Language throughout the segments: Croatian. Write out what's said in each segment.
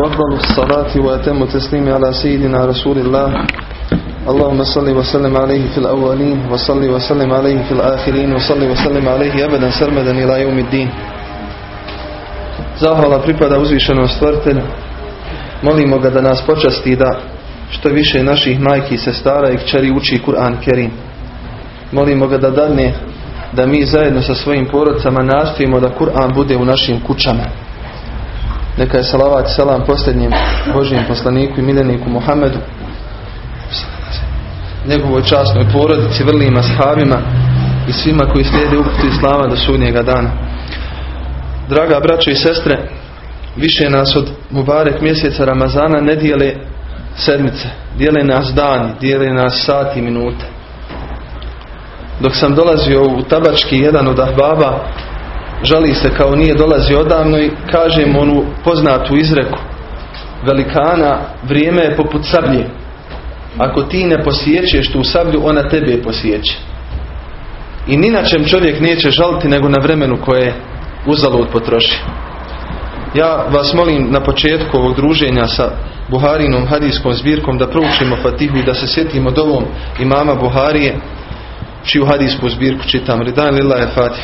وأفضل الصلاة وأتم التسليم على سيدنا رسول الله اللهم صل وسلم عليه في الأولين وصل وسلم عليه في الآخرين وصل وسلم عليه أبدا سرمدا إلى يوم الدين Zahvala pripada uzvišenom stvrtelju. Molimo ga da nas počasti da što više naših majki, sestara i kćeri uči Kur'an Kerim. Molimo ga da dadne da mi zajedno sa svojim porodcama nastojimo da Kur'an bude u našim kućama. neka je salavat i salam posljednjem Božijem poslaniku i miljeniku Muhammedu njegovoj časnoj porodici, vrlijima sahabima i svima koji slijede uputu Islama do sudnjega dana. Draga braćo i sestre, više nas od Mubarek mjeseca Ramazana ne dijele sedmice, dijele nas dani, dijele nas sati i minute. Dok sam dolazio u tabački jedan od ahbaba, žali se kao nije dolazio odavno i kažem onu poznatu izreku velikana, vrijeme je poput sablje. Ako ti ne posjećeš tu sablju, ona tebe posjeće. I ni na čem čovjek neće žaliti nego na vremenu koje uzalud potroši. Ja vas molim na početku ovog druženja sa Buharinom hadijskom zbirkom da proučimo Fatihu i da se sjetimo dovom imama Buharije čiju hadijsku zbirku čitam. Ridan lillahi Fatih.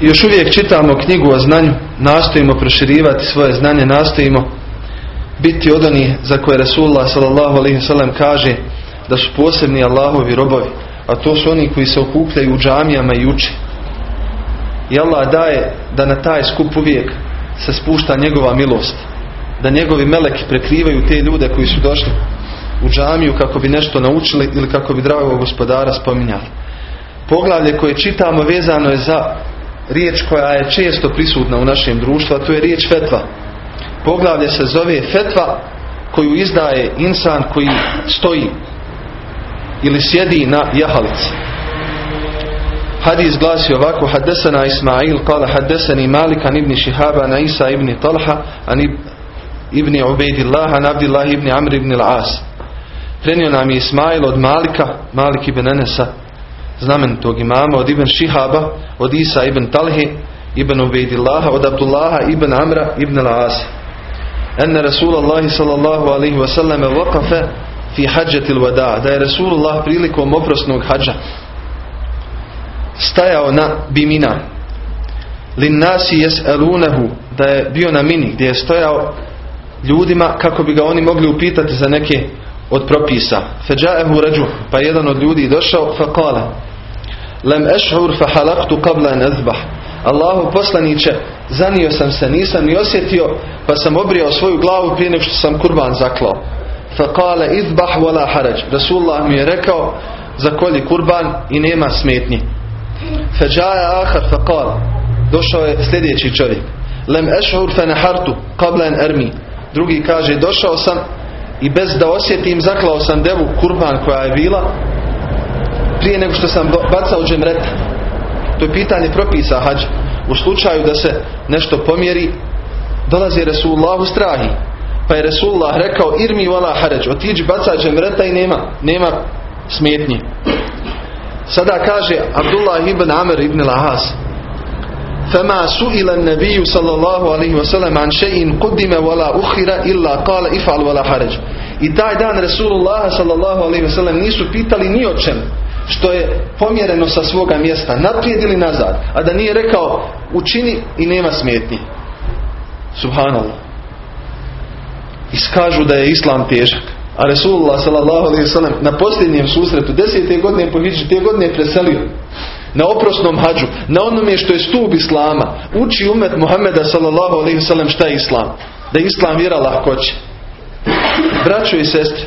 Još uvijek čitamo knjigu o znanju, nastojimo proširivati svoje znanje, nastojimo biti od onih za koje Rasulullah s.a.v. kaže da su posebni Allahovi robovi, a to su oni koji se okupljaju u džamijama i uči. I Allah daje da na taj skup uvijek se spušta njegova milost, da njegovi meleki prekrivaju te ljude koji su došli u džamiju kako bi nešto naučili ili kako bi dragog gospodara spominjali. Poglavlje koje čitamo vezano je za riječ koja je često prisutna u našem društvu, to je riječ fetva. Poglavlje se zove fetva koju izdaje insan koji stoji ili sjedi na jahalici. Hadis glasi ovako Haddesana Ismail kala haddesani Malikan ibn Šihaba na Isa ibn Talha an ibn Ubejdillah an Abdillah ibn Amr ibn al-As. Prenio nam je Ismail od Malika, Malik ibn Enesa, znamenitog imama od Ibn Šihaba, od Isa ibn Talhe, ibn Ubejdillaha, od Abdullaha ibn Amra ibn Al-As. Enne Rasulallahi sallallahu alaihi wasallam waqafa fi hađatil vada. Da je Rasulullah prilikom oprosnog hađa stajao na bimina. Lin nasi jes'alunahu da je bio na mini gdje je stojao ljudima kako bi ga oni mogli upitati za neke od propisa. Feđaehu ređu, pa jedan od ljudi došao, fa kale, lem ešhur fa halaktu qabla an azbah. Allahu poslaniće, zanio sam se, nisam ni osjetio, pa sam obrijao svoju glavu prije nego što sam kurban zaklao. Fa kale izbah wala harađ. Rasulullah mi je rekao, zakolji kurban i nema smetnji. Feđaje ahar fa kale, došao je sljedeći čovjek. Lem ešhur fa nahartu qabla an armi. Drugi kaže, došao sam i bez da osjetim zaklao sam devu kurban koja je bila prije nego što sam bacao džemreta. To je pitanje propisa hađa. U slučaju da se nešto pomjeri, dolazi Resulullah u strahi. Pa je Resulullah rekao, irmi wala haređ, otiđi baca džemreta i nema, nema smetnje. Sada kaže Abdullah ibn Amr ibn Lahas, فما سئل النبي صلى الله عليه وسلم عن شيء قدم ولا أخر إلا قال افعل ولا حرج I taj dan Resulullah sallallahu alaihi ve sellem nisu pitali ni o čem što je pomjereno sa svoga mjesta, naprijed ili nazad, a da nije rekao učini i nema smetnji. Subhanallah. Iskažu da je islam težak. A Resulullah sellem na posljednjem susretu desete godine po hijđi, te godine je preselio na oprosnom hađu, na onome što je stup Islama, uči umet Muhammeda sallallahu sallam šta je Islam. Da je Islam vjera lahkoće. Braćo i sestre,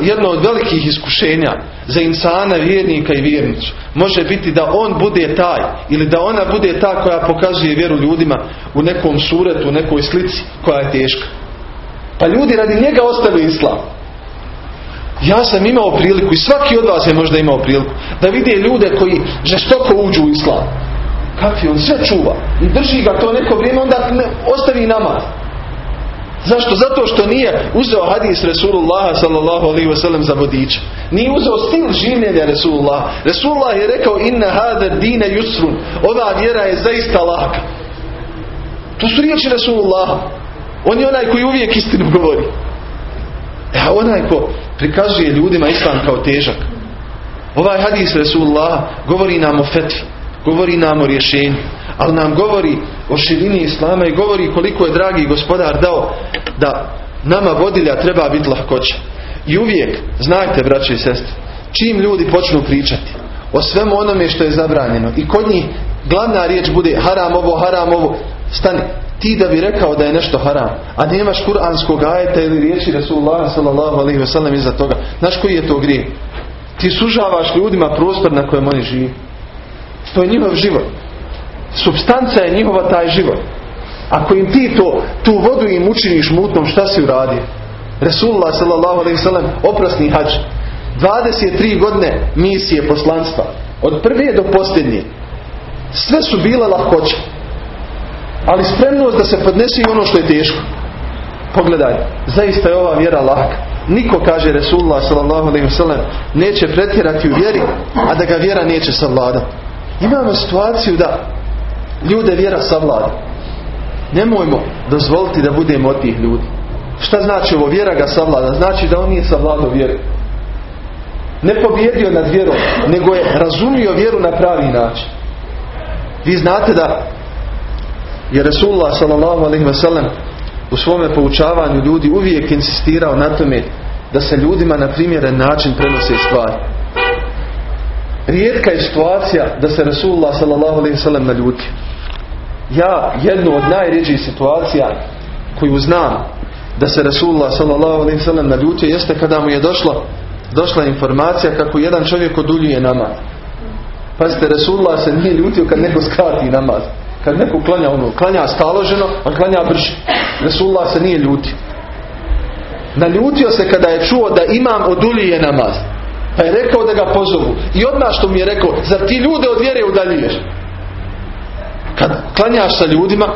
jedno, od velikih iskušenja za insana, vjernika i vjernicu može biti da on bude taj ili da ona bude ta koja pokazuje vjeru ljudima u nekom suretu, u nekoj slici koja je teška. Pa ljudi radi njega ostavili Islam. Ja sam imao priliku i svaki od vas je možda imao priliku da vide ljude koji žestoko uđu u islam. Kakvi on sve čuva i drži ga to neko vrijeme onda ostavi namaz. Zašto? Zato što nije uzeo hadis Resulullaha sallallahu alaihi wasallam za vodiča. Nije uzeo stil življenja Resulullah. Resulullah je rekao inna hada dine yusrun. Ova vjera je zaista laka. To su riječi Resulullah. On je onaj koji uvijek istinu govori. A onaj ko prikazuje ljudima islam kao težak. Ovaj hadis Resulullah govori nam o fetvi. Govori nam o rješenju ali nam govori o širini Islama i govori koliko je dragi gospodar dao da nama vodilja treba biti lahkoća. I uvijek, znajte braće i sestre, čim ljudi počnu pričati o svemu onome što je zabranjeno i kod njih glavna riječ bude haram ovo, haram ovo, stani, ti da bi rekao da je nešto haram, a nemaš kuranskog ajeta ili riječi Rasulullah sallallahu ve sellem iza toga, znaš koji je to grije? Ti sužavaš ljudima prostor na kojem oni živi. To je njihov život substanca je njihova taj život. Ako im ti to, tu vodu im učiniš mutnom, šta si uradio? Resulullah sallam, oprosni hađ. 23 godine misije poslanstva. Od prve do posljednje. Sve su bile lahkoće. Ali spremnost da se podnese i ono što je teško. Pogledaj, zaista je ova vjera laka. Niko, kaže Resulullah sallam, neće pretjerati u vjeri, a da ga vjera neće savladati. Imamo situaciju da ljude vjera savlada. Nemojmo dozvoliti da budemo od tih ljudi. Šta znači ovo vjera ga savlada? Znači da on nije savladao vjeru. Ne pobjedio nad vjerom, nego je razumio vjeru na pravi način. Vi znate da je Resulullah s.a.v. u svome poučavanju ljudi uvijek insistirao na tome da se ljudima na primjeren način prenose stvari. Rijetka je situacija da se Resulullah s.a.v. naljuti. Ja jednu od najređih situacija koju znam da se Resulullah s.a.v. naljutio jeste kada mu je došla, došla informacija kako jedan čovjek oduljuje namaz. Pazite, Resulullah se nije ljutio kad neko skrati namaz. Kad neko klanja ono, klanja staloženo, a klanja brže. Resulullah se nije ljutio. Naljutio se kada je čuo da imam oduljuje namaz. Pa je rekao da ga pozovu. I odmah što mi je rekao, zar ti ljude od vjere udaljuješ? Kad klanjaš sa ljudima,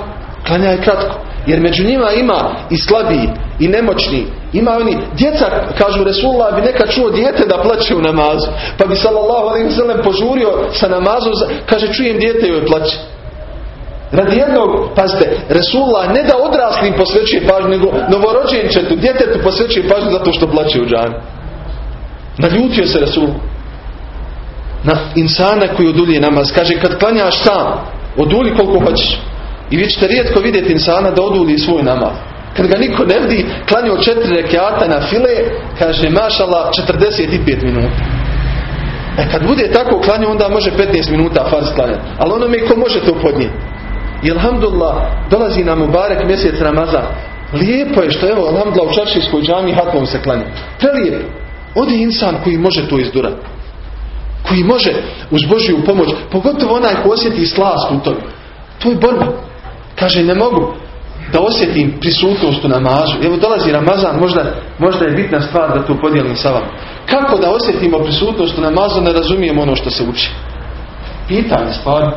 klanjaj kratko. Jer među njima ima i slabiji i nemoćni. Ima oni, djeca, kažu Resulullah, bi neka čuo dijete da plaće u namazu. Pa bi sallallahu alaihi sallam požurio sa namazom, kaže čujem dijete joj plaće. Radi jednog, pazite, Resulullah ne da odraslim posvećuje pažnju, nego novorođenčetu, djetetu posvećuje pažnju zato što plaće u džani. Naljutio se Resulullah. Na insana koji odulje namaz. Kaže, kad klanjaš sam, Oduli koliko hoćeš. I vi ćete rijetko vidjeti insana da oduli svoj namaz. Kad ga niko ne vidi, klanio četiri rekiata na file, kaže mašala 45 minuta. E kad bude tako klanio, onda može 15 minuta farz klanjati. Ali onome ko može to podnijeti. I alhamdulillah, dolazi nam u barek mjesec Ramazan. Lijepo je što evo, alhamdulillah, u čaršijskoj džami hatvom se klanja. Prelijepo. Odi insan koji može to izdurati koji može uz Božju pomoć, pogotovo onaj ko osjeti slast u tome. To je borba. Kaže, ne mogu da osjetim prisutnost u namazu. Evo dolazi Ramazan, možda, možda je bitna stvar da to podijelim sa vama. Kako da osjetimo prisutnost u namazu, ne razumijemo ono što se uči. Pitanje stvar.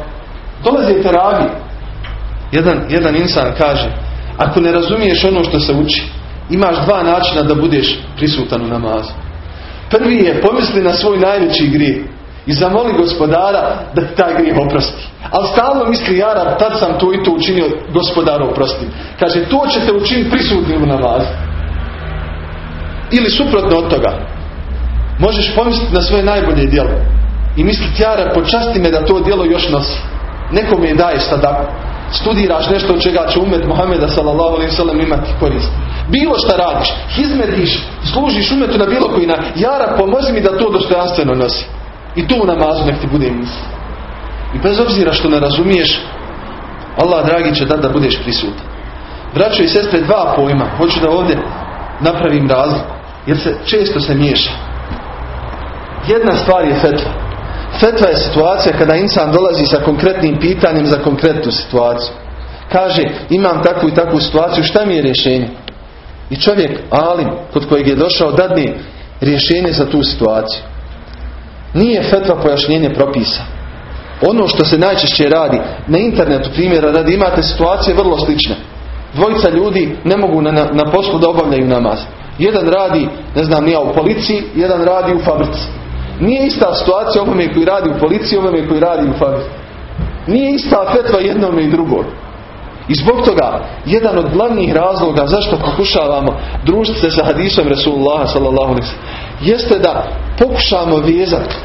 Dolazi teravi. Jedan, jedan insan kaže, ako ne razumiješ ono što se uči, imaš dva načina da budeš prisutan u namazu. Prvi je pomisli na svoj najveći grijeh i zamoli gospodara da ti taj grijeh oprosti. Ali stalno misli Jara, tad sam to i to učinio, gospodaru oprosti. Kaže, to ćete učiniti prisutni u namazu. Ili suprotno od toga. Možeš pomisliti na svoje najbolje djelo. I misliti, Jara, počasti me da to djelo još nosi. Nekome je daješ sadaku. Studiraš nešto od čega će umet Muhameda sallallahu alaihi sallam imati korist. Bilo šta radiš, izmetiš, služiš umetu na bilo koji na Jara, pomozi mi da to dostojanstveno nosi. I tu u namazu nek ti bude misli. I bez obzira što ne razumiješ, Allah dragi će da da budeš prisutan. Braćo i sestre, dva pojma. Hoću da ovdje napravim razliku. Jer se često se miješa. Jedna stvar je fetva. Fetva je situacija kada insan dolazi sa konkretnim pitanjem za konkretnu situaciju. Kaže, imam takvu i takvu situaciju, šta mi je rješenje? I čovjek, alim, kod kojeg je došao, dadni rješenje za tu situaciju. Nije fetva pojašnjenje propisa. Ono što se najčešće radi, na internetu primjera radi, imate situacije vrlo slične. dvojica ljudi ne mogu na, na poslu da obavljaju namaz. Jedan radi, ne znam, nije u policiji, jedan radi u fabrici. Nije ista situacija ovome koji radi u policiji, ovome koji radi u fabrici. Nije ista fetva jednome i drugom. I zbog toga, jedan od glavnih razloga zašto pokušavamo družiti se sa hadisom Resulullah sallallahu jeste da pokušamo vezati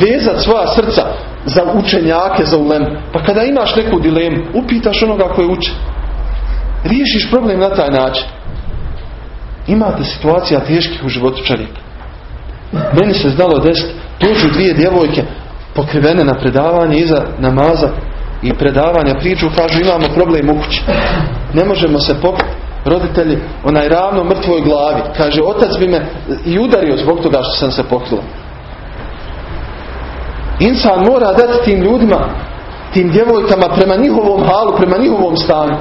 vezati svoja srca za učenjake, za ulem. Pa kada imaš neku dilemu, upitaš onoga koji uče. Riješiš problem na taj način. Imate situacija teških u životu čovjeka. Meni se znalo desiti, dođu dvije djevojke pokrivene na predavanje iza namaza i predavanja priču, kažu imamo problem u kući. Ne možemo se pokriti. Roditelji, onaj ravno mrtvoj glavi. Kaže, otac bi me i udario zbog toga što sam se pokrila. Insan mora dati tim ljudima, tim djevojkama prema njihovom halu, prema njihovom stanju.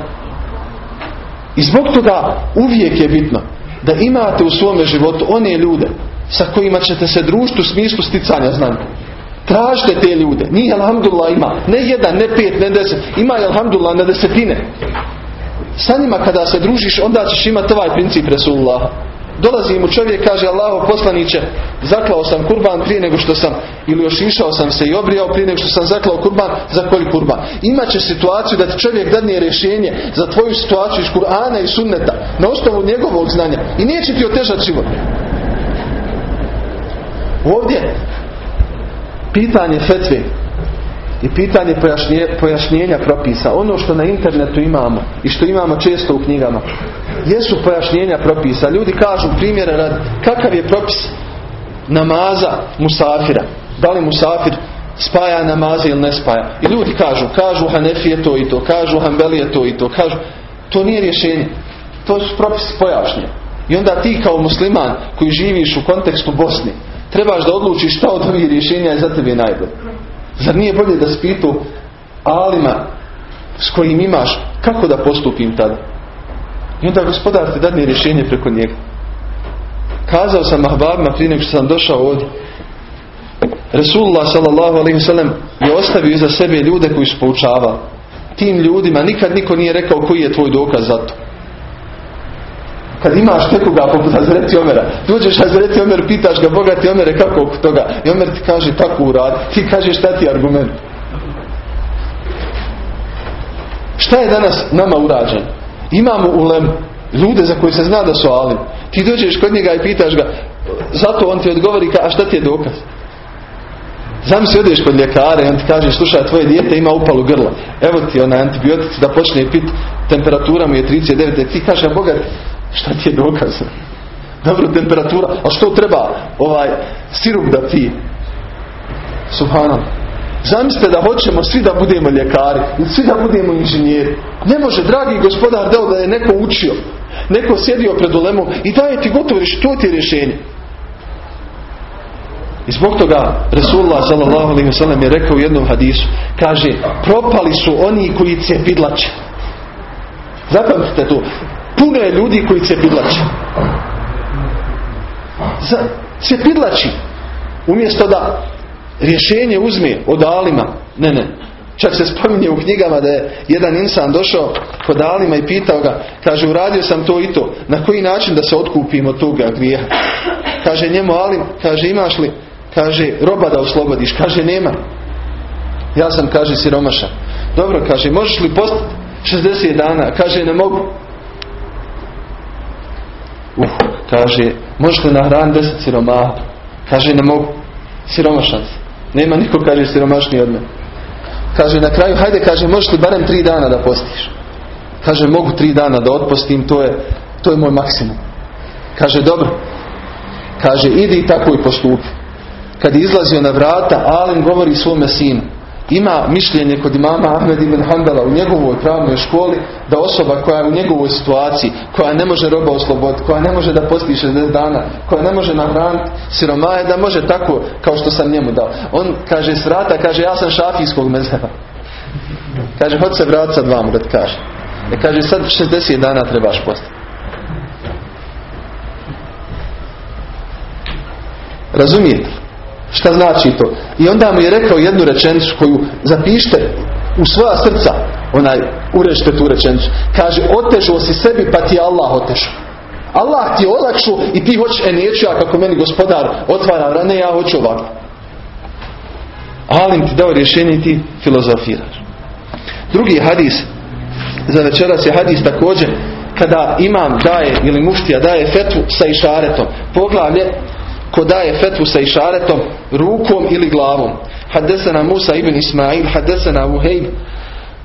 I zbog toga uvijek je bitno da imate u svome životu one ljude sa kojima ćete se družiti u smislu sticanja znanja. Tražite te ljude. Nije alhamdulillah ima. Ne jedan, ne pet, ne deset. Ima je alhamdulillah na desetine. Sa njima kada se družiš onda ćeš imati ovaj princip Resulullah. Dolazi mu čovjek, kaže Allaho poslaniće, zaklao sam kurban prije nego što sam, ili još išao sam se i obrijao prije nego što sam zaklao kurban, za koji kurban. Imaće situaciju da ti čovjek dadne rješenje za tvoju situaciju iz Kur'ana i sunneta, na osnovu njegovog znanja. I neće ti otežati život. Ovdje, pitanje fetve i pitanje pojašnjenja propisa, ono što na internetu imamo i što imamo često u knjigama, jesu pojašnjenja propisa. Ljudi kažu primjera rad, kakav je propis namaza musafira. Da li musafir spaja namaze ili ne spaja. I ljudi kažu, kažu Hanefije to i to, kažu Hanbelije to i to, kažu, to nije rješenje. To su propisi pojašnje. I onda ti kao musliman koji živiš u kontekstu Bosni, trebaš da odlučiš šta od ovih rješenja je za tebe najbolje. Zar nije bolje da spitu alima s kojim imaš kako da postupim tada? I onda gospodar ti dadne rješenje preko njega. Kazao sam ahbabima prije nego što sam došao ovdje. Resulullah sallam je ostavio iza sebe ljude koji su poučavali. Tim ljudima nikad niko nije rekao koji je tvoj dokaz za to. Kad imaš nekoga poput Hazreti Omera, dođeš Hazreti Omer, pitaš ga, bogati Omere, kako oko toga? I Omer ti kaže, tako uradi. Ti kažeš, šta ti argument? Šta je danas nama urađeno? Imamo ulem ljude za koje se zna da su alim. Ti dođeš kod njega i pitaš ga, zato on ti odgovori, a šta ti je dokaz? si odeš kod ljekara i on ti kaže, slušaj, tvoje dijete ima upalu grla. Evo ti onaj antibiotici da počne pit, temperatura mu je 39. Ti kaže, Boga, šta ti je dokaz? Dobro, temperatura, a što treba ovaj sirup da ti? Subhanallah. Zamislite da hoćemo svi da budemo ljekari, svi da budemo inženjeri. Ne može, dragi gospodar, dao da je neko učio, neko sjedio pred ulemom i daje ti gotovo to ti je rješenje. I zbog toga Resulullah s.a.v. je rekao u jednom hadisu, kaže, propali su oni koji cepidlače. Zapamtite to. Puno je ljudi koji cepidlače. Cepidlači. Umjesto da rješenje uzme od alima. Ne, ne. Čak se spominje u knjigama da je jedan insan došao kod alima i pitao ga, kaže uradio sam to i to, na koji način da se otkupimo od toga. Kaže njemu alim, kaže imaš li, kaže roba da oslobodiš, kaže nema. Ja sam, kaže siromaša. Dobro, kaže, možeš li postati 60 dana? Kaže, ne mogu. Uh, kaže, možeš li nahraniti 10 siromaha? Kaže, ne mogu. Siromašan nema niko, kaže, siromašniji od mene. Kaže, na kraju, hajde, kaže, možeš li barem tri dana da postiš? Kaže, mogu tri dana da otpostim, to je, to je moj maksimum. Kaže, dobro. Kaže, idi i tako i postupi. Kad je izlazio na vrata, Alin govori svome sinu ima mišljenje kod imama Ahmed ibn Hanbala u njegovoj pravnoj školi da osoba koja je u njegovoj situaciji, koja ne može roba osloboditi, koja ne može da posti 60 dana, koja ne može nahraniti siromaje, da može tako kao što sam njemu dao. On kaže srata, kaže ja sam šafijskog mezheba. Kaže hod se vrat sad vam, da kaže. E kaže sad 60 dana trebaš postati. Razumijete? Šta znači to? I onda mu je rekao jednu rečenicu koju zapište u svoja srca, onaj Urešte tu rečenicu. Kaže, otežao si sebi pa ti Allah otežao. Allah ti je olakšu i ti hoćeš, e neću ja kako meni gospodar otvara rane, ja hoću ovako. Alim ti dao rješenje ti filozofiraš. Drugi hadis, za večeras je hadis također, kada imam daje ili muftija daje fetu sa išaretom. Poglavlje ko daje fetvu sa išaretom rukom ili glavom. Hadesena Musa ibn Ismail, hadesena Uhejb,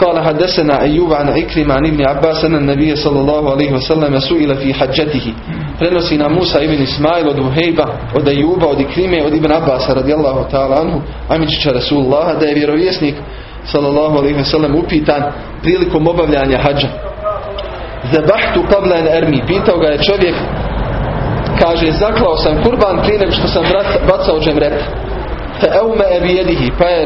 قال حدثنا أيوب عن عكرمة عن ابن عباس أن النبي صلى الله عليه وسلم سئل في حجته prenosi na Musa ibn Ismail od Uhejba, od Ajuba, od Ikrime, od Ibn Abbas radijallahu ta'ala anhu, Amičića Rasulullah, da je vjerovjesnik sallallahu alaihi wasallam upitan prilikom obavljanja hađa. Zabahtu qabla an ermi. Pitao ga je čovjek, kaže, zaklao sam kurban prije nego što sam bacao džemret. Fa eume ebijedihi. Pa je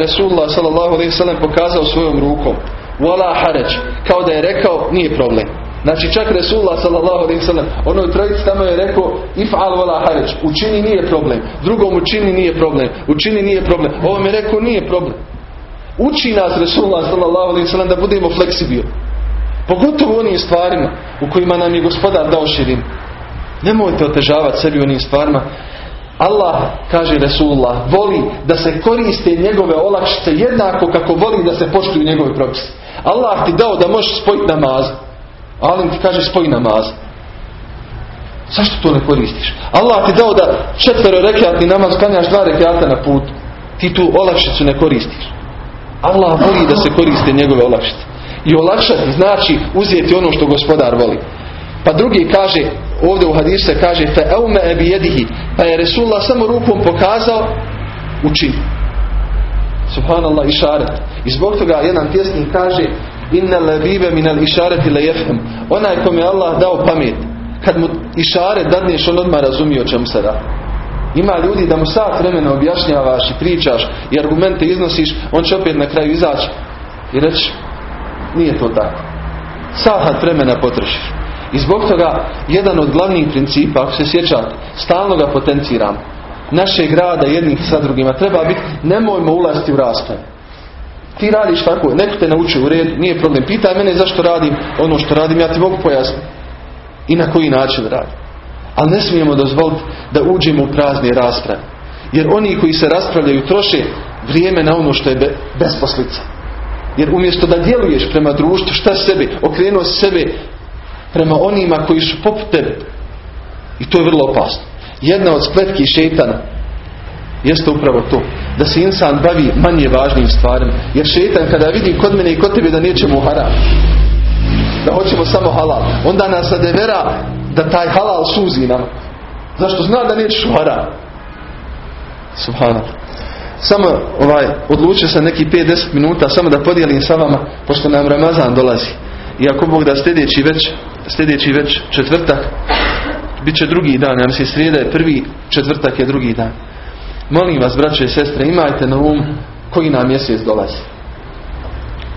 alaihi wasallam pokazao svojom rukom. Wala haraj. Kao da je rekao, nije problem. Znači čak Resulullah sallam onoj trojici tamo je rekao if'al wala haraj. Učini nije problem. Drugom učini nije problem. Učini nije problem. Ovo mi rekao nije problem. Uči nas Resulullah sallam da budemo fleksibilni. Pogotovo u onim stvarima u kojima nam je gospodar dao širin. Nemojte otežavati sebi onim stvarima. Allah, kaže Resulullah, voli da se koriste njegove olakšice jednako kako voli da se poštuju njegove propise. Allah ti dao da možeš spojiti namaz. Ali ti kaže spoj namaz. Zašto to ne koristiš? Allah ti dao da četvero rekiatni namaz klanjaš dva rekiata na putu. Ti tu olakšicu ne koristiš. Allah voli da se koriste njegove olakšice. I olakšati znači uzeti ono što gospodar voli. Pa drugi kaže, ovdje u hadisu se kaže fe eume ebijedihi, pa je Resulullah samo rukom pokazao učin. Subhanallah išaret. I zbog toga jedan pjesnik kaže inna lebibe minal išareti le jefhem. Onaj kom je Allah dao pamet, kad mu išaret dadneš, on odmah razumije o čemu se radi. Ima ljudi da mu sat vremena objašnjavaš i pričaš i argumente iznosiš, on će opet na kraju izaći i reći nije to tako. Sahat vremena potrošiš. I zbog toga jedan od glavnih principa, ako se sjećate, stalno ga potenciram. Našeg rada jednih sa drugima treba biti, nemojmo ulaziti u raspravu. Ti radiš tako, neko te nauči u redu, nije problem. Pitaj mene zašto radim ono što radim, ja ti mogu pojasniti. I na koji način radim. Ali ne smijemo dozvoliti da uđemo u prazne rasprave. Jer oni koji se raspravljaju troše vrijeme na ono što je besposlica. Jer umjesto da djeluješ prema društvu, šta sebe, okrenuo sebe prema onima koji su poput tebe. I to je vrlo opasno. Jedna od spletki šetana jeste upravo to. Da se insan bavi manje važnim stvarima. Jer šetan kada vidi kod mene i kod tebe da nećemo haram. Da hoćemo samo halal. Onda nas adevera da taj halal suzi nam. Zašto zna da nećeš u haram. Subhanallah. Samo ovaj, odlučio sam neki 5-10 minuta samo da podijelim sa vama pošto nam Ramazan dolazi. I ako Bog da sljedeći već, sljedeći već četvrtak, bit će drugi dan, ja mislim srijeda je prvi, četvrtak je drugi dan. Molim vas, braće i sestre, imajte na um koji nam mjesec dolazi.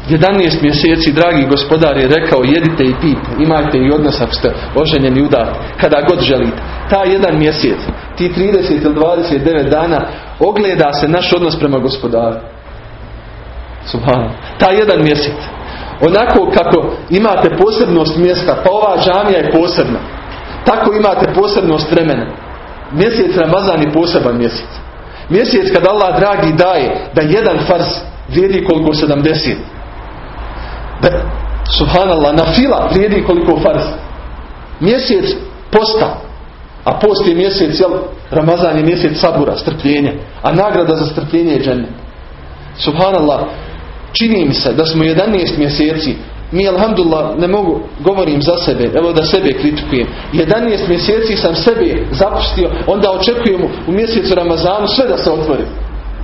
11 mjeseci, dragi gospodar je rekao, jedite i pijte, imajte i odnos ako ste oženjeni udar, kada god želite. Ta jedan mjesec, ti 30 ili 29 dana, ogleda se naš odnos prema gospodaru. Subhano. Ta jedan mjesec. Onako kako imate posebnost mjesta, pa ova džamija je posebna. Tako imate posebnost vremena. Mjesec Ramazan je poseban mjesec. Mjesec kad Allah dragi daje da jedan fars vrijedi koliko 70. Da, subhanallah, na fila vrijedi koliko fars. Mjesec posta. A post je mjesec, jel, Ramazan je mjesec sabura, strpljenja. A nagrada za strpljenje je džennet. Subhanallah, čini mi se da smo 11 mjeseci mi alhamdulillah ne mogu, govorim za sebe, evo da sebe kritikujem. 11 mjeseci sam sebe zapustio, onda očekujem u mjesecu Ramazanu sve da se otvori.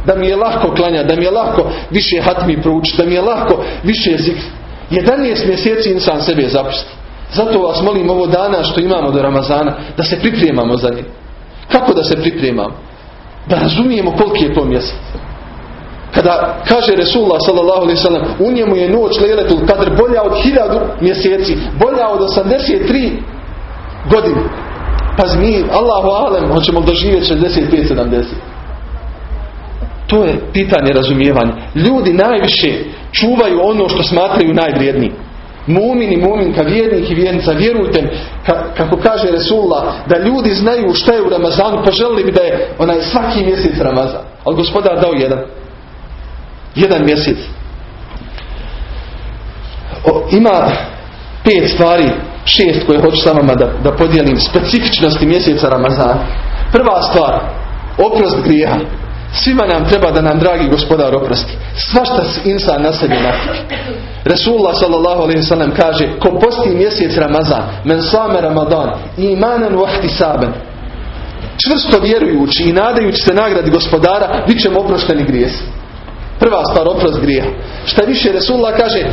Da mi je lahko klanja, da mi je lahko više hatmi proučiti, da mi je lahko više zikr. 11 mjeseci sam sebe zapusti. Zato vas molim ovo dana što imamo do Ramazana, da se pripremamo za njih. Kako da se pripremamo? Da razumijemo koliki je to mjesec. Kada kaže Resulullah sallallahu alaihi sallam u njemu je noć lejletul kadr bolja od hiljadu mjeseci, bolja od 83 godine. Pa mi, Allahu alem, hoćemo doživjeti 65-70. To je pitanje razumijevanja. Ljudi najviše čuvaju ono što smatraju najvrijednijim. mumin i muminka, vjernik i vjernica, vjerujte kako kaže Resulullah, da ljudi znaju šta je u Ramazanu, pa želili bi da je onaj svaki mjesec Ramazan. Ali gospodar dao jedan. Jedan mjesec. ima pet stvari, šest koje hoću sa vama da, da podijelim, specifičnosti mjeseca Ramazana. Prva stvar, oprost grijeha. Svima nam treba da nam dragi gospodar oprosti. Svašta insan na sebi natike. Resulullah sallallahu alaihi sallam kaže ko posti mjesec Ramazan men same Ramadan imanan vahti saben čvrsto vjerujući i nadajući se nagradi gospodara bit ćemo oprošteni grijesi. Prva stvar oprost grija. Šta više Resulullah kaže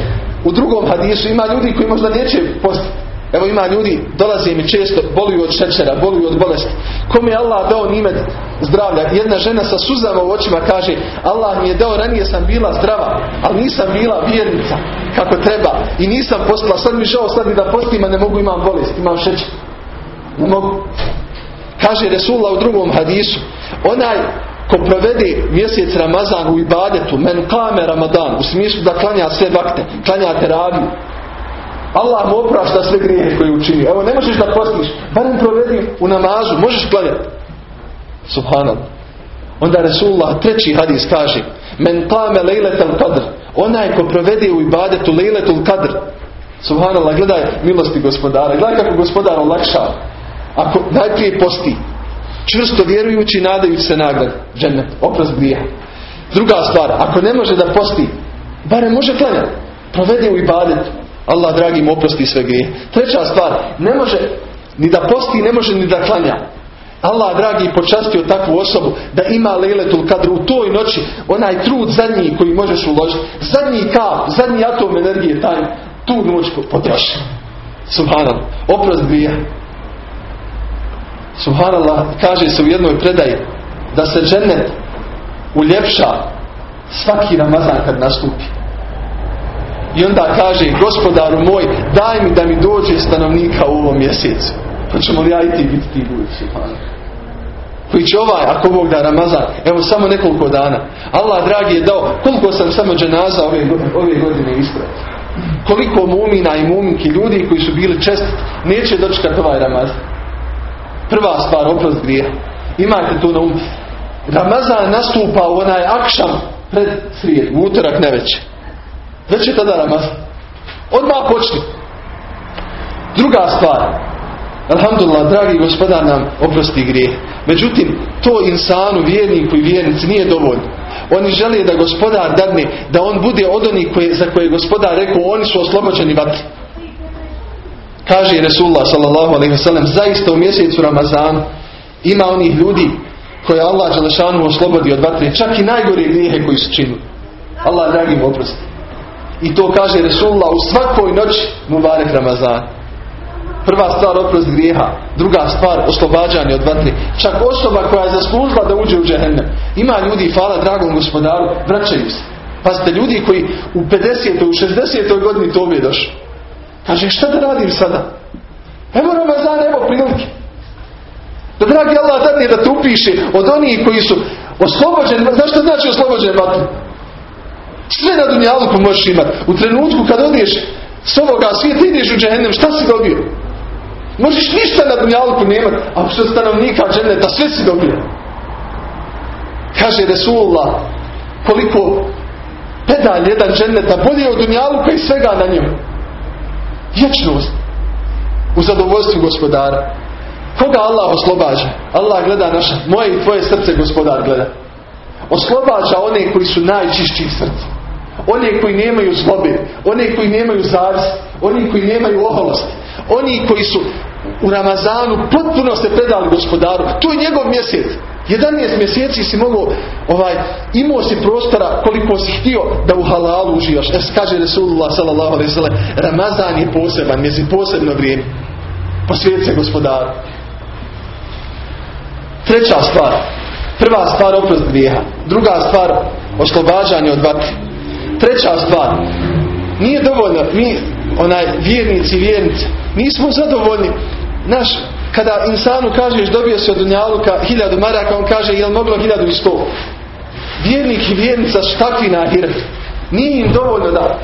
u drugom hadisu ima ljudi koji možda neće postiti Evo ima ljudi, dolaze mi često, boluju od šećera, boluju od bolesti. Kome je Allah dao nimet zdravlja? Jedna žena sa suzama u očima kaže, Allah mi je dao, ranije sam bila zdrava, ali nisam bila vjernica kako treba. I nisam postala, sad mi žao, sad mi da postim, a ne mogu, imam bolest, imam šećer. Ne mogu. Kaže Resulullah u drugom hadisu, onaj ko provede mjesec Ramazan u ibadetu, men kame Ramadan, u smislu da klanja sve vakte, klanja teraviju, Allah mu oprašta sve grijehe koje učini. Evo ne možeš da postiš, barem provedi u namazu, možeš klanjati. Subhanallah. Onda Resulullah treći hadis kaže Men qame lejletel kadr Onaj ko provede u ibadetu lejletul kadr Subhanallah, gledaj milosti gospodara. Gledaj kako gospodar olakšava. Ako najprije posti, čvrsto vjerujući nadajući se nagrad, džennet, oprost grija. Druga stvar, ako ne može da posti, barem može klanjati. Provede u ibadetu. Allah dragi mu oprosti sve grije. Treća stvar, ne može ni da posti, ne može ni da klanja. Allah dragi počastio takvu osobu da ima lejletul kadru u toj noći onaj trud zadnji koji možeš uložiti. Zadnji kap, zadnji atom energije taj tu noć potroši. Subhanallah. Oprost grija. Subhanallah kaže se u jednoj predaji da se džennet uljepša svaki Ramazan kad nastupi. I onda kaže, gospodaru moj, daj mi da mi dođe stanovnika u ovom mjesecu. Pa ćemo li ja i ti biti ti ljudi, koji će ovaj, ako Bog da Ramazan, evo samo nekoliko dana. Allah dragi je dao, koliko sam samo dženaza ove, ove godine ispraviti. Koliko mumina i muminki ljudi koji su bili česti, neće dočekati ovaj Ramazan. Prva stvar, oprost grija. Imajte to na umu. Ramazan nastupa u onaj akšam pred srijed, u utorak neveće. Već je tada namaz. Odmah počni. Druga stvar. Alhamdulillah, dragi gospodar nam oprosti grijeh. Međutim, to insanu, vjerniku i vjernici nije dovoljno. Oni žele da gospodar dadne, da on bude od onih koje, za koje gospodar rekao, oni su oslobođeni vatri. Kaže Resulullah wasallam, zaista u mjesecu Ramazanu ima onih ljudi koje Allah Đelešanu oslobodi od vatre, čak i najgore grijehe koji su činili. Allah dragi mu oprosti. I to kaže Resulullah u svakoj noći Mubarek Ramazan. Prva stvar oprost grijeha. Druga stvar oslobađanje od vatri. Čak osoba koja je zaslužila da uđe u džehennem. Ima ljudi, hvala dragom gospodaru, vraćaju se. Pazite, ljudi koji u 50. u 60. godini to je došli. Kaže, šta da radim sada? Evo Ramazan, evo prilike. Da dragi Allah dadne da te upiše od onih koji su oslobođeni. Znaš što znači oslobođen vatri? Sve na dunjaluku možeš imati. U trenutku kad odiješ s ovoga svijeta ideš u džehennem, šta si dobio? Možeš ništa na dunjaluku nemati, a što stanovnika dženeta sve si dobio. Kaže Resulullah, koliko pedalj jedan dženeta bolje od dunjaluka i svega na njemu. Vječnost. U zadovoljstvu gospodara. Koga Allah oslobađa? Allah gleda naša, moje i tvoje srce gospodar gleda. Oslobađa one koji su najčišći srca. Oni koji nemaju zlobe, oni koji nemaju zavist, oni koji nemaju oholosti, oni koji su u Ramazanu potpuno se predali gospodaru. To je njegov mjesec. 11 mjeseci si mogao, ovaj, imao si prostora koliko si htio da u halalu uživaš. Es kaže Resulullah sallam, Ramazan je poseban mjesec, posebno vrijeme. Posvijet se gospodaru. Treća stvar. Prva stvar oprost grijeha. Druga stvar oslobađanje od vatre. Treća stvar, nije dovoljno, mi, onaj, vjernici, vjernici, nismo zadovoljni. Naš, kada insanu kažeš dobio se od Dunjaluka hiljadu maraka, on kaže jel moglo hiljadu i sto. Vjernik i vjernica takvi na Nije im dovoljno da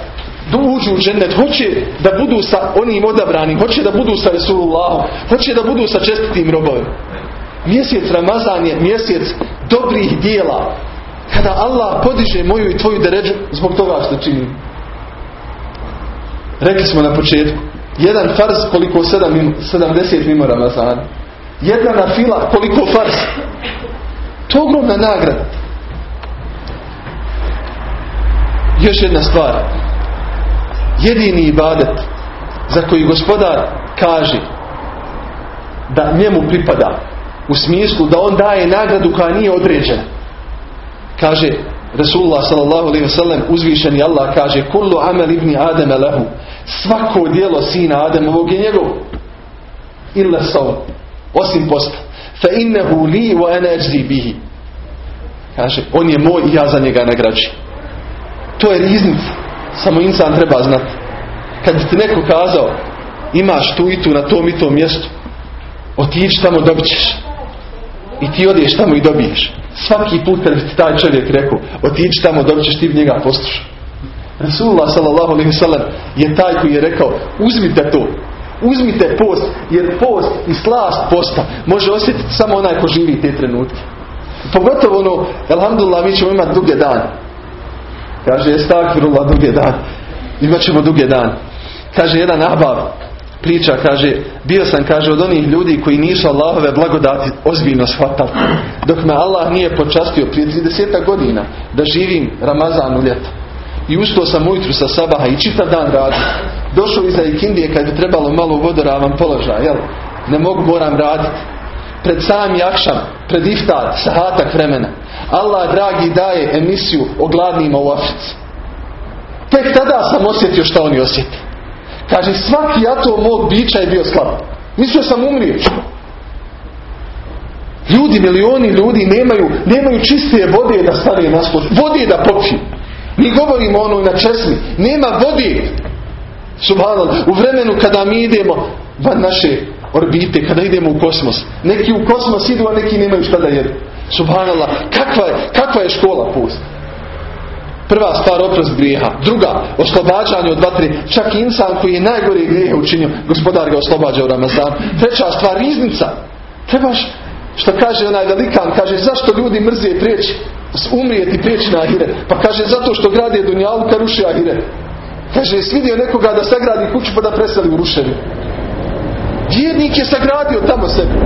da uđu u džennet, hoće da budu sa onim odabranim, hoće da budu sa Resulullahom, hoće da budu sa čestitim robovima. Mjesec Ramazan je mjesec dobrih dijela. Kada Allah podiže moju i tvoju deređu zbog toga što činim. Rekli smo na početku. Jedan farz koliko 70 mimo Ramazana. Jedna na fila koliko farz. To ogromna nagrada. Još jedna stvar. Jedini ibadet za koji gospodar kaže da njemu pripada u smislu da on daje nagradu koja nije određena. Kaže Rasulullah sallallahu alaihi wasallam uzvišeni Allah kaže kullu amel ibni Adama lahu. Svako dijelo sina Adamovog je njegov illa sav osim posta. Fa innehu li wa ana bihi. Kaže on je moj i ja za njega nagrađujem to je riznica samo insan treba znati kad ti neko kazao imaš tu i tu na tom i tom mjestu otići tamo dobit ćeš. I ti odeš tamo i dobiješ svaki put kad bi taj čovjek rekao otići tamo dobit ćeš ti njega poslušati Rasulullah sallam je taj koji je rekao uzmite to uzmite post jer post i slast posta. Može osjetiti samo onaj ko živi te trenutke. Pogotovo ono alhamdulillah mi ćemo imati duge dan kaže estakfirullah duge dan imat ćemo duge dan kaže jedan abav priča, kaže, bio sam, kaže, od onih ljudi koji nisu Allahove blagodati ozbiljno shvatali. Dok me Allah nije počastio prije 30 godina da živim Ramazan u ljeto. I ustao sam ujutru sa sabaha i čitav dan radio. Došao iza ikindije kad bi trebalo malo vodoravan položaj, jel? Ne mogu, moram raditi. Pred sam jakšam, pred iftar, sahatak vremena. Allah, dragi, daje emisiju o gladnima u Africi. Tek tada sam osjetio što oni osjeti. Kaže, svaki atom mog bića je bio slab. Mislio sam umrije. Ljudi, milioni ljudi nemaju, nemaju čiste vode da stave na spod. Vode da popiju. Mi govorimo ono na česmi. Nema vode. Subhanallah. U vremenu kada mi idemo van naše orbite, kada idemo u kosmos. Neki u kosmos idu, a neki nemaju šta da jedu. Subhanallah. Kakva je, kakva je škola pust? Prva stvar oprost grijeha. Druga, oslobađanje od vatre. Čak insan koji je najgori grijehe učinio, gospodar ga oslobađa u Ramazan. Treća stvar, riznica. Trebaš, što kaže onaj velikan, kaže zašto ljudi mrze prijeći, umrijeti prijeći na ahire. Pa kaže zato što grade Dunjalu ka ruši ahire. Kaže, svidio nekoga da sagradi kuću pa da preseli u ruševi. Vjernik je sagradio tamo sebi.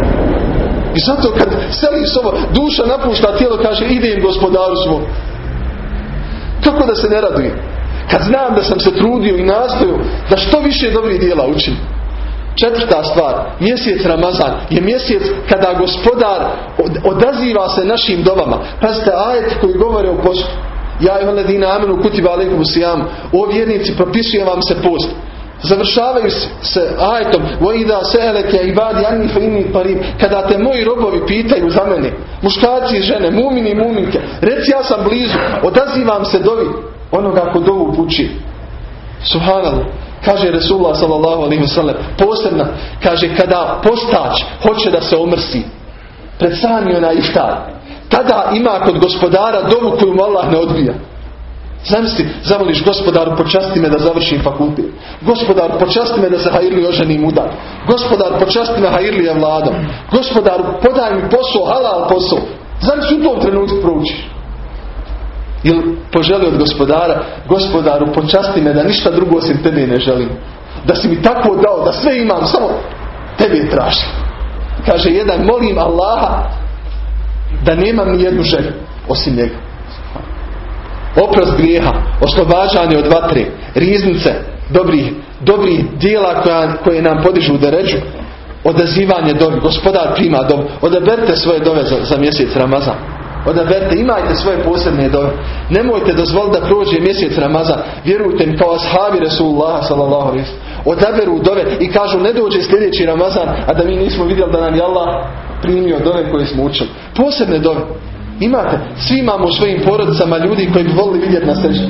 I zato kad seli s ovo, duša napušta tijelo, kaže idem gospodaru svom. Kako da se ne radujem? Kad znam da sam se trudio i nastojio da što više dobrih dijela učim. Četvrta stvar, mjesec Ramazan je mjesec kada gospodar odaziva se našim dobama. Pazite, ajet koji govore o postu. Ja i ledina amenu kutiba alaikum sijam. O vjernici, propisuje vam se post. Završavaju se Vojida se eleke ibadi anni inni parim Kada te moji robovi pitaju za mene Muškarci i žene, mumini i muminke Reci ja sam blizu Odazivam se dovi onoga ko dovu puči Subhanallah. Kaže Resulullah sallallahu alaihi wa sallam Posebna Kaže kada postač hoće da se omrsi Pred sami onaj iftar. Tada ima kod gospodara dovu koju mu Allah ne odbija Zamisli, zavoliš gospodaru, počasti me da završim fakultet. Gospodar, počasti me da se hajirli oženim udar. Gospodar, počasti me hajirli vladom. Gospodaru, podaj mi posao, halal posao. Zamisli u tom trenutku proučiš. Ili poželi od gospodara, gospodaru, počasti me da ništa drugo osim tebe ne želim. Da si mi tako dao, da sve imam, samo tebe tražim. Kaže jedan, molim Allaha da nemam ni jednu želju osim njega oprost grijeha, oslobađanje od vatre, riznice dobrih, dobrih dijela koja, koje nam podižu deređu, odazivanje dobi, gospodar prima dobi, odaberite svoje dove za, za mjesec Ramazan. Odaberite, imajte svoje posebne dove. Nemojte dozvoliti da prođe mjesec Ramazan. Vjerujte mi kao ashabi Resulullah sallallahu alaihi Odaberu dove i kažu ne dođe sljedeći Ramazan, a da mi nismo vidjeli da nam je Allah primio dove koje smo učili. Posebne dove. Imate, svi imamo u svojim porodicama ljudi koji bi volili vidjeti na sreći.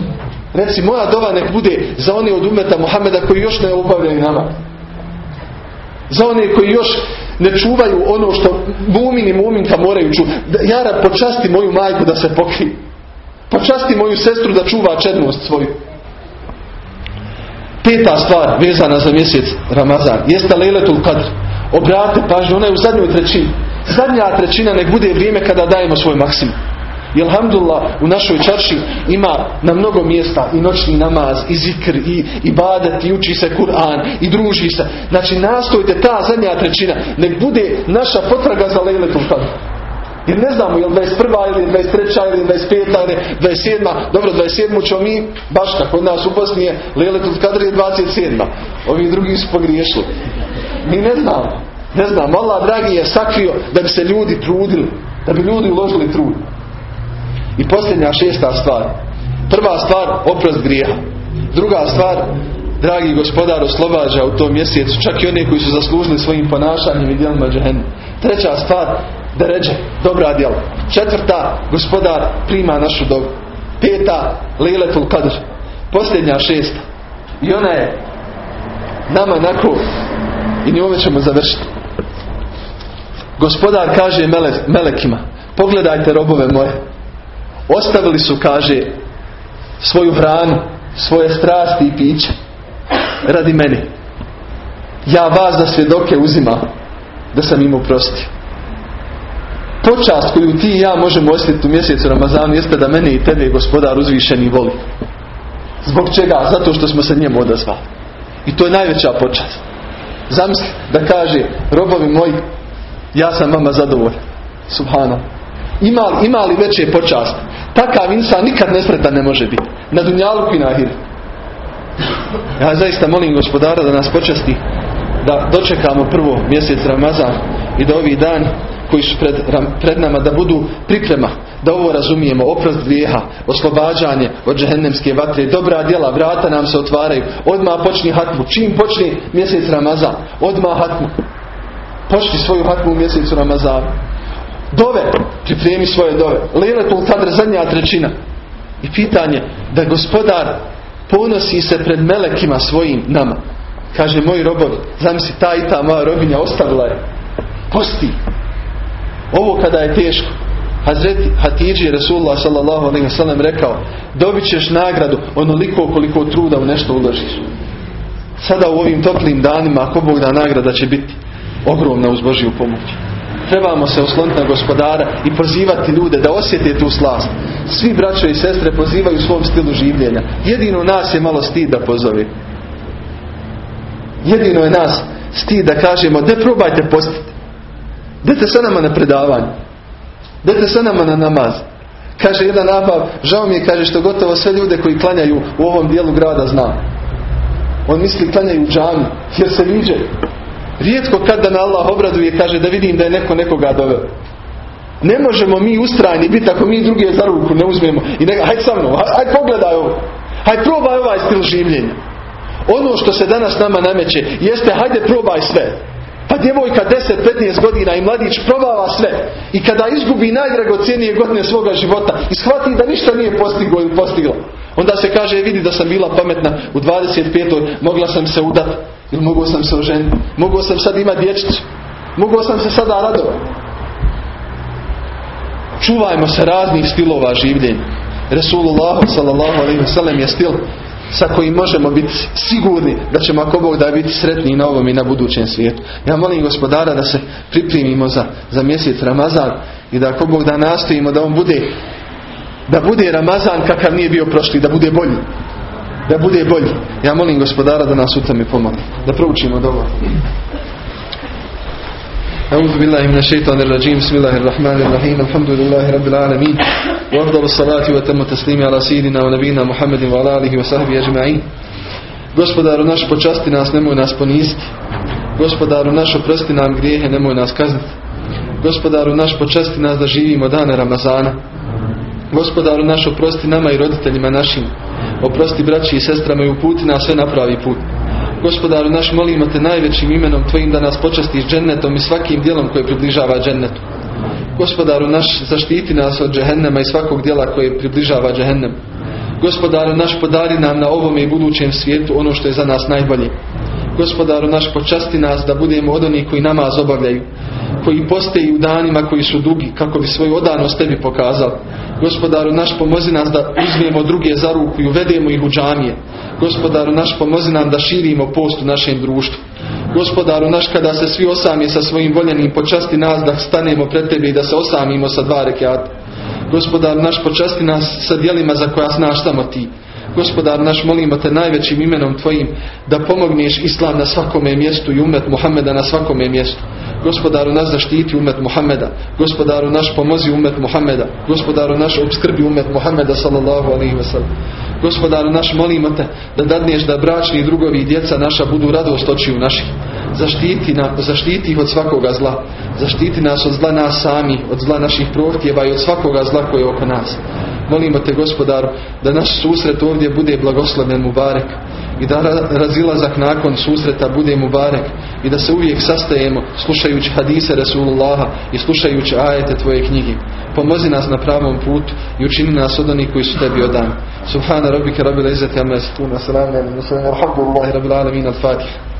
Reci, moja dova nek bude za one od umeta Muhameda koji još ne obavljaju nama. Za one koji još ne čuvaju ono što mumin i muminka moraju čuvati. Jara, počasti moju majku da se pokrije. Počasti moju sestru da čuva čednost svoju. Peta stvar vezana za mjesec Ramazan jeste Lejletul Kadr. Obratite pažnju, ona je u zadnjoj trećini. Zadnja trećina nek bude vrijeme kada dajemo svoj maksimum. I alhamdulillah u našoj čarši ima na mnogo mjesta i noćni namaz, i zikr, i, i badet, i uči se Kur'an, i druži se. Znači nastojte ta zadnja trećina, nek bude naša potraga za Lejletul Kadr. Jer ne znamo je li 21. ili 23. ili 25. ili 27. Dobro, 27. ćemo mi, baš kako nas u Bosni je, je 27. Ovi drugi su pogriješili. Mi ne znamo. Ne znamo. Allah dragi je sakrio da bi se ljudi trudili. Da bi ljudi uložili trud. I posljednja šesta stvar. Prva stvar, oprost grijeha. Druga stvar, dragi gospodar oslobađa u tom mjesecu čak i one koji su zaslužili svojim ponašanjem i djelima džahennu. Treća stvar, da ređe dobra djela. Četvrta, gospodar prima našu dobu. Peta, Lejletul Kadr. Posljednja šesta. I ona je nama onako i njome ćemo završiti. Gospodar kaže mele, melekima pogledajte robove moje. Ostavili su, kaže, svoju hranu, svoje strasti i piće radi meni. Ja vas za svjedoke uzimam da sam im oprostio počast koju ti i ja možemo osjetiti u mjesecu Ramazanu jeste da mene i tebe gospodar uzvišeni voli. Zbog čega? Zato što smo se njemu odazvali. I to je najveća počast. Zamisli da kaže robovi moji ja sam vama zadovoljan. Subhana. Ima ima li veće počast? Takav insan nikad nespretan ne može biti. Na dunjalu i na Ja zaista molim gospodara da nas počasti da dočekamo prvo mjesec Ramazan i da ovi dani koji su pred, pred nama da budu priprema da ovo razumijemo, oprost grijeha, oslobađanje od džehennemske vatre, dobra djela, vrata nam se otvaraju, odmah počni hatmu. Čim počni mjesec Ramazan, odmah hatmu. Počni svoju hatmu u mjesecu Ramazan. Dove, pripremi svoje dove. Lejletul kadr, zadnja trećina. I pitanje da gospodar ponosi se pred melekima svojim nama. Kaže, moji robovi, zamisli ta i ta moja robinja ostavila je. Posti, ovo kada je teško. Hazreti Hatidži Rasulullah sallallahu alaihi sallam rekao dobit ćeš nagradu onoliko koliko truda u nešto uložiš. Sada u ovim toplim danima ako Bog da nagrada će biti ogromna uz Božju pomoć. Trebamo se osloniti na gospodara i pozivati ljude da osjete tu slast. Svi braćo i sestre pozivaju svom stilu življenja. Jedino nas je malo stid da pozove. Jedino je nas stid da kažemo da probajte postiti. Dete sa nama na predavanje. Dete sa nama na namaz. Kaže jedan nabav, žao mi je, kaže što gotovo sve ljude koji klanjaju u ovom dijelu grada znam. On misli klanjaju u džami, jer se viđe. Rijetko kada na Allah obraduje, kaže da vidim da je neko nekoga doveo. Ne možemo mi ustrajni biti ako mi druge za ruku ne uzmemo. I ne, hajde sa mnom, hajde pogledaj ovo. Hajde probaj ovaj stil življenja. Ono što se danas nama nameće jeste hajde probaj sve. Pa djevojka 10-15 godina i mladić probava sve. I kada izgubi najdragocijenije godine svoga života i shvati da ništa nije postiglo ili postigla. Onda se kaže, vidi da sam bila pametna u 25. mogla sam se udati. Ili mogao sam se oženiti. Mogao sam sad imati dječicu. Mogao sam se sada radovati. Čuvajmo se raznih stilova življenja. Resulullah sallallahu je stil sa kojim možemo biti sigurni da ćemo ako Bog da biti sretni na ovom i na budućem svijetu. Ja molim gospodara da se pripremimo za, za mjesec Ramazan i da ako Bog da nastojimo da on bude da bude Ramazan kakav nije bio prošli, da bude bolji. Da bude bolji. Ja molim gospodara da nas u tome pomogne. Da proučimo dobro. أعوذ بالله من الشيطان الرجيم بسم الله الرحمن الرحيم الحمد لله رب العالمين وأفضل الصلاة وتم التسليم على سيدنا ونبينا محمد وعلى آله وصحبه أجمعين Gospodaru naš počasti nas, nemoj nas poniziti. Gospodaru naš oprosti nam grijehe, nemoj nas kazniti. Gospodaru naš počasti nas da živimo dane Ramazana. Gospodaru naš oprosti nama i roditeljima našim. Oprosti braći i sestrama i uputi nas sve na pravi put. Gospodaru naš molimo te najvećim imenom Tvojim da nas počastiš džennetom i svakim dijelom koje približava džennetu. Gospodaru naš zaštiti nas od džehennema i svakog dijela koje približava džehennem. Gospodaru naš podari nam na ovome i budućem svijetu ono što je za nas najbolje. Gospodaru naš počasti nas da budemo od onih koji namaz obavljaju, koji posteju u danima koji su dugi, kako bi svoju odanost tebi pokazali. Gospodaru naš pomozi nas da uzmemo druge za ruku i uvedemo ih u džamije. Gospodaru naš pomozi nam da širimo post u našem društvu. Gospodaru naš kada se svi osami sa svojim voljenim počasti nas da stanemo pred tebi i da se osamimo sa dva rekiata. Gospodar naš počasti nas sa dijelima za koja znaš samo ti. Gospodar naš molimo te najvećim imenom tvojim da pomogneš islam na svakome mjestu i umet Muhammeda na svakome mjestu. Gospodaru naš zaštiti umet Muhammeda. Gospodaru naš pomozi umet Muhammeda. Gospodaru naš obskrbi umet Muhammeda sallallahu alaihi wa sallam. Gospodaru naš molimo te da dadneš da bračni drugovi i djeca naša budu radost očiju naših. Zaštiti, na, zaštiti ih od svakoga zla. Zaštiti nas od zla nas sami, od zla naših prohtjeva i od svakoga zla koje je oko nas. Molimo te gospodaru da naš susret ovdje bude blagosloven Mubarek i da razilazak nakon susreta bude Mubarek i da se uvijek sastajemo slušajući hadise Resulullaha i slušajući ajete tvoje knjige. Pomozi nas na pravom putu i učini nas od onih koji su tebi odani. Subhana rabbika rabbil izzati amma yasifun wa salamun alal mursalin. Alhamdulillahi rabbil alamin. Al-Fatiha.